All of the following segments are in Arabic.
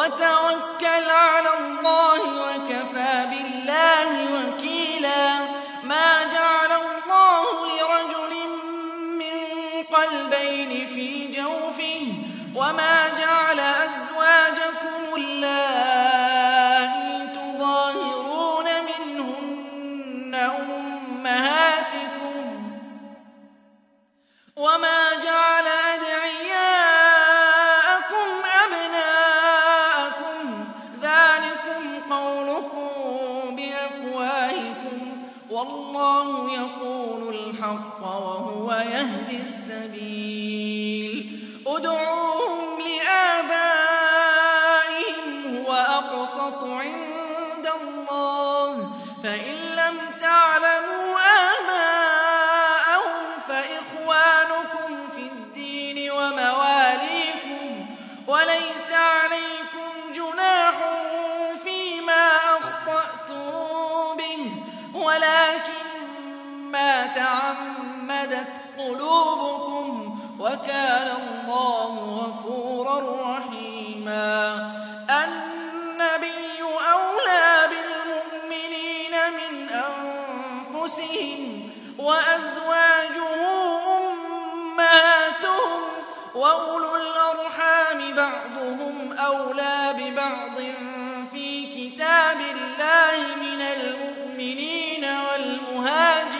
وتوكل على الله وكفى بالله وكيلا ما جعل الله لرجل من قلبين في جوفه وما والله يقول الحق وهو يهدي السبيل. ادعوهم لآبائهم وأقصط عند الله. فإن ما تعمدت قلوبكم وكان الله غفورا رحيما النبي أولى بالمؤمنين من أنفسهم وأزواجه أماتهم وأولو الأرحام بعضهم أولى ببعض في كتاب الله من المؤمنين والمهاجرين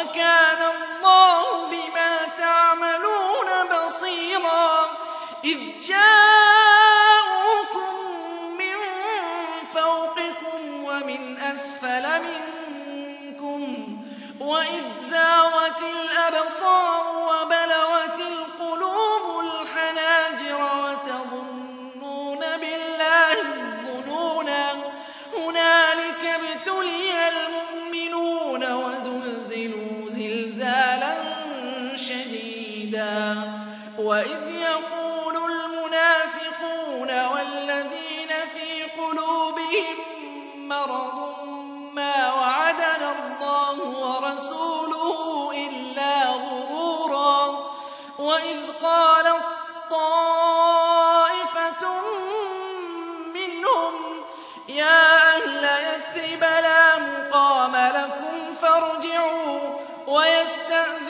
وكان الله بما وإذ يقول المنافقون والذين في قلوبهم مرض ما وعدنا الله ورسوله إلا غرورا وإذ قَالَتْ طَائِفَةٌ منهم يا أهل يثرب لا مقام لكم فارجعوا ويستأذن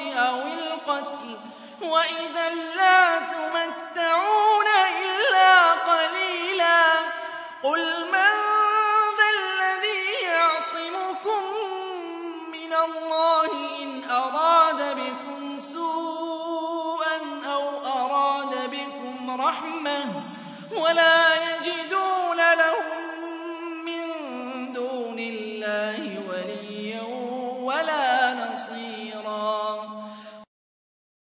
أو القتل وإذا لا تمتعون إلا